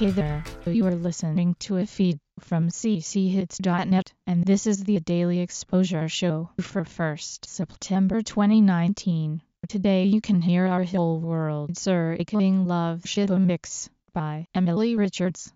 Hey there, you are listening to a feed from cchits.net, and this is the Daily Exposure Show for 1st September 2019. Today you can hear our whole world Sir King Love Shiva mix by Emily Richards.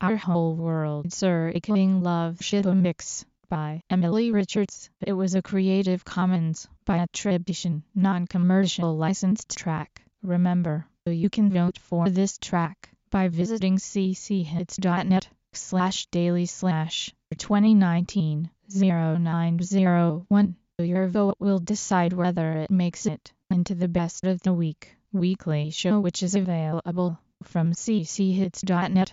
Our Whole World Sir Circling Love Ship Mix by Emily Richards. It was a Creative Commons by attribution, non-commercial licensed track. Remember, you can vote for this track by visiting cchits.net slash daily slash 2019 0901. Your vote will decide whether it makes it into the best of the week weekly show which is available from cchits.net